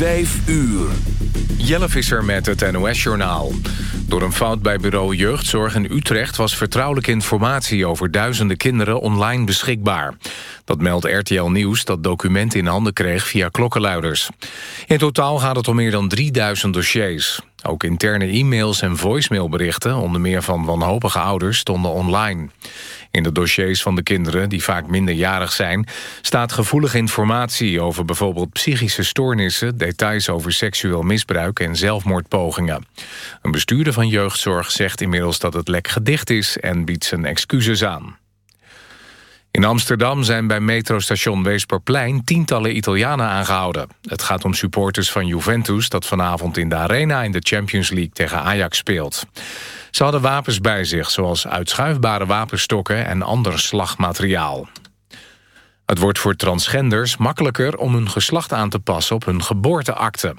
Vijf uur. Jelle Visser met het NOS-journaal. Door een fout bij bureau Jeugdzorg in Utrecht... was vertrouwelijke informatie over duizenden kinderen online beschikbaar. Dat meldt RTL Nieuws dat documenten in handen kreeg via klokkenluiders. In totaal gaat het om meer dan 3000 dossiers. Ook interne e-mails en voicemailberichten, onder meer van wanhopige ouders, stonden online. In de dossiers van de kinderen, die vaak minderjarig zijn... staat gevoelige informatie over bijvoorbeeld psychische stoornissen... details over seksueel misbruik en zelfmoordpogingen. Een bestuurder van jeugdzorg zegt inmiddels dat het lek gedicht is... en biedt zijn excuses aan. In Amsterdam zijn bij metrostation Weesperplein tientallen Italianen aangehouden. Het gaat om supporters van Juventus dat vanavond in de Arena in de Champions League tegen Ajax speelt. Ze hadden wapens bij zich, zoals uitschuifbare wapenstokken en ander slagmateriaal. Het wordt voor transgenders makkelijker om hun geslacht aan te passen op hun geboorteakte.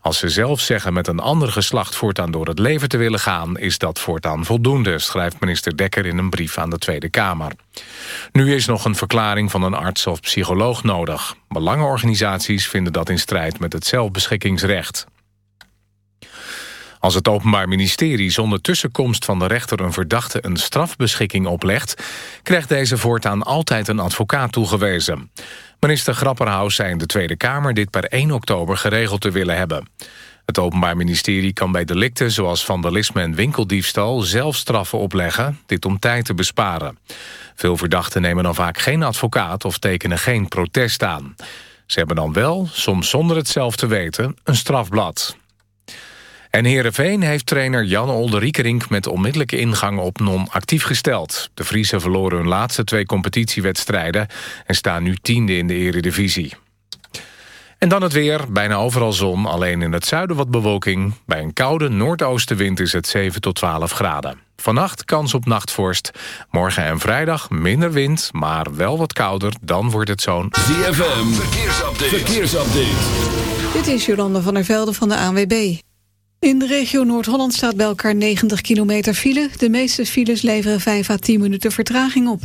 Als ze zelf zeggen met een ander geslacht voortaan door het leven te willen gaan... is dat voortaan voldoende, schrijft minister Dekker in een brief aan de Tweede Kamer. Nu is nog een verklaring van een arts of psycholoog nodig. Belangenorganisaties vinden dat in strijd met het zelfbeschikkingsrecht. Als het Openbaar Ministerie zonder tussenkomst van de rechter... een verdachte een strafbeschikking oplegt... krijgt deze voortaan altijd een advocaat toegewezen. Minister Grapperhaus zei in de Tweede Kamer... dit per 1 oktober geregeld te willen hebben. Het Openbaar Ministerie kan bij delicten zoals vandalisme en winkeldiefstal... zelf straffen opleggen, dit om tijd te besparen. Veel verdachten nemen dan vaak geen advocaat... of tekenen geen protest aan. Ze hebben dan wel, soms zonder het zelf te weten, een strafblad. En Heerenveen heeft trainer Jan Olderiekerink met onmiddellijke ingang op non-actief gesteld. De Friese verloren hun laatste twee competitiewedstrijden... en staan nu tiende in de eredivisie. En dan het weer, bijna overal zon, alleen in het zuiden wat bewolking. Bij een koude noordoostenwind is het 7 tot 12 graden. Vannacht kans op nachtvorst. Morgen en vrijdag minder wind, maar wel wat kouder. Dan wordt het zo'n... ZFM, verkeersupdate. verkeersupdate. Dit is Jolanda van der Velde van de ANWB. In de regio Noord-Holland staat bij elkaar 90 kilometer file. De meeste files leveren 5 à 10 minuten vertraging op.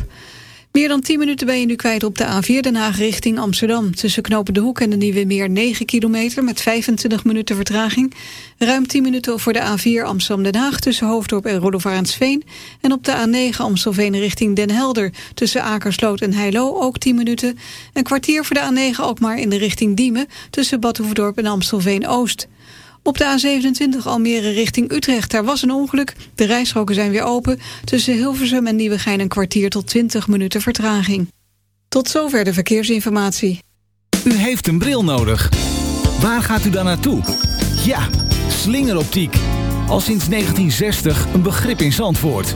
Meer dan 10 minuten ben je nu kwijt op de A4 Den Haag richting Amsterdam. Tussen Knopen de Hoek en de Nieuwe Meer 9 kilometer met 25 minuten vertraging. Ruim 10 minuten voor de A4 Amsterdam-Den Haag tussen Hoofddorp en Rodovarensveen. En op de A9 Amstelveen richting Den Helder tussen Akersloot en Heilo ook 10 minuten. Een kwartier voor de A9 ook maar in de richting Diemen tussen Badhoevedorp en Amstelveen-Oost. Op de A27 Almere richting Utrecht, daar was een ongeluk. De rijstroken zijn weer open. Tussen Hilversum en Nieuwegein een kwartier tot 20 minuten vertraging. Tot zover de verkeersinformatie. U heeft een bril nodig. Waar gaat u dan naartoe? Ja, slingeroptiek. Al sinds 1960 een begrip in Zandvoort.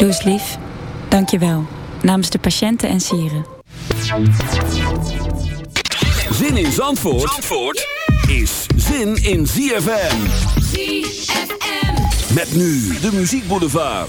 Doe eens lief. Dank je wel. Namens de patiënten en sieren. Zin in Zandvoort, Zandvoort is zin in ZFM. ZFM. Met nu de muziekboulevard.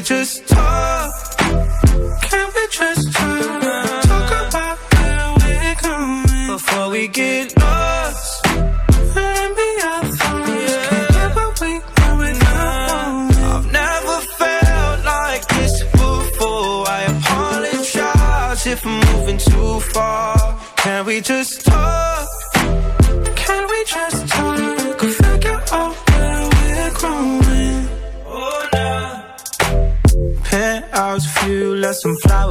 We just talk? Can we just talk? Talk about where we're going before we get lost. And be our thoughts. Can't get what we want without I've never felt like this before. I apologize if I'm moving too far. Can we just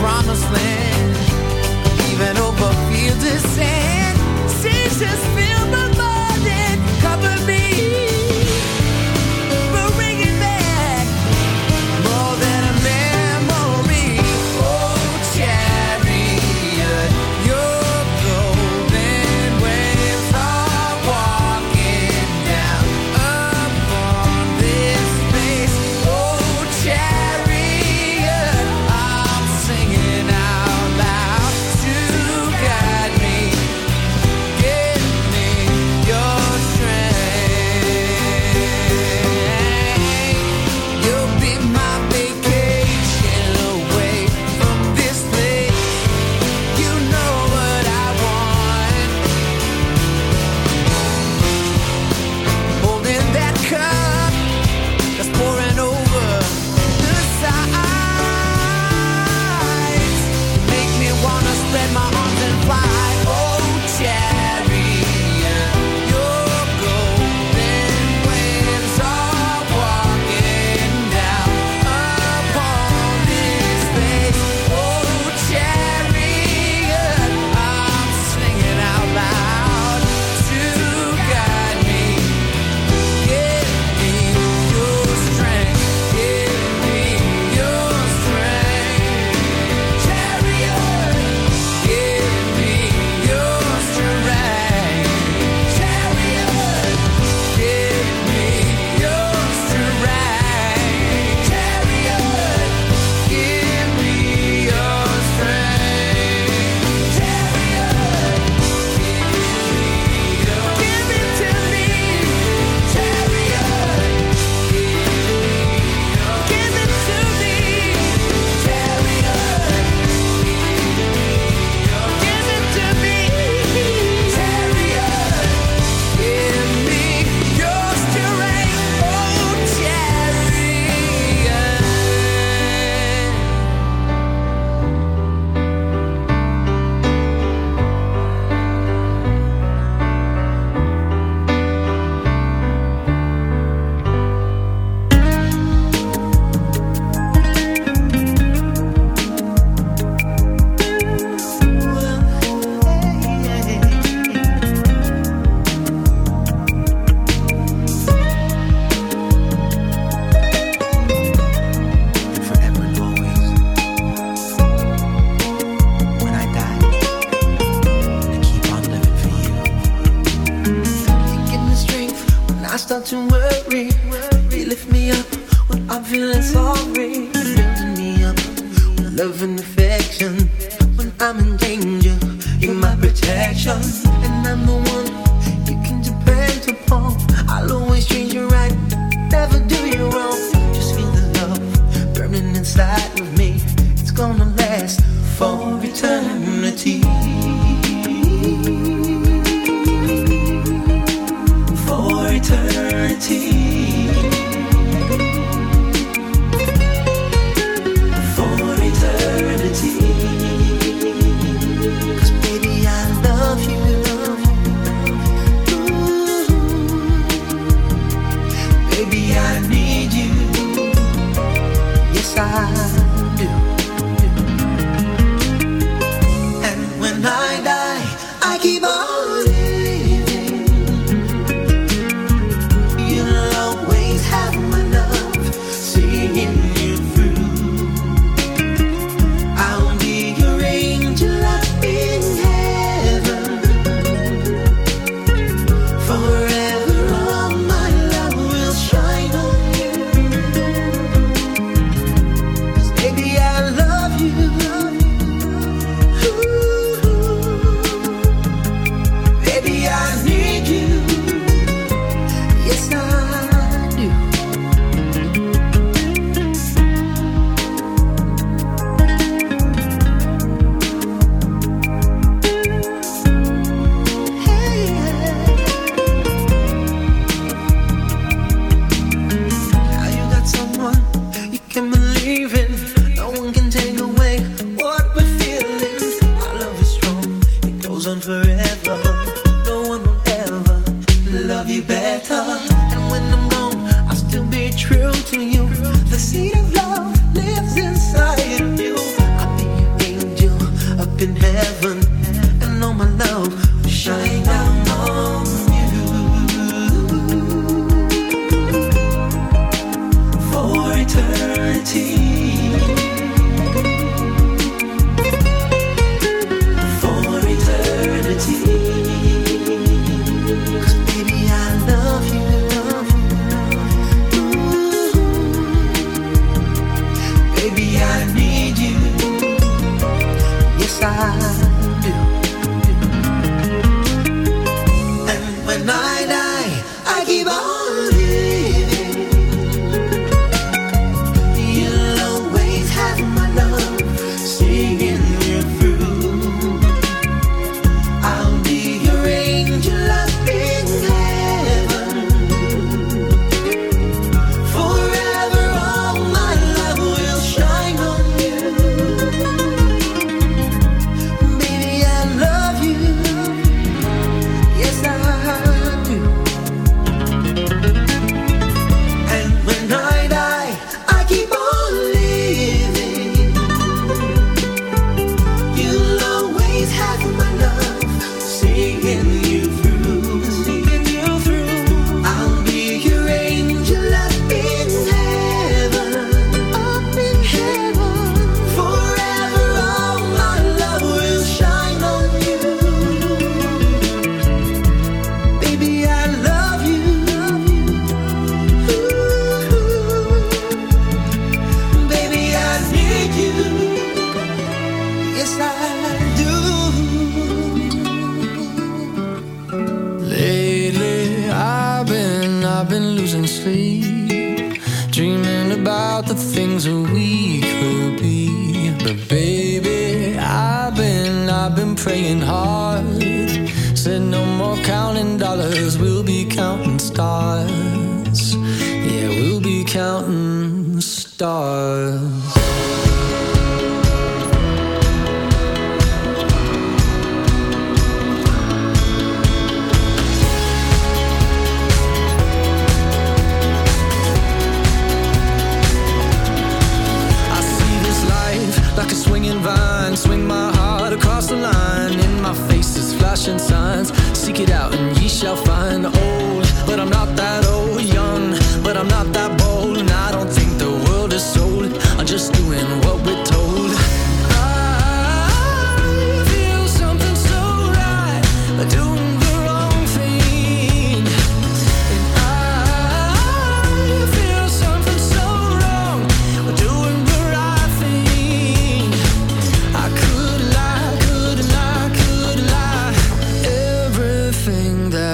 promised land,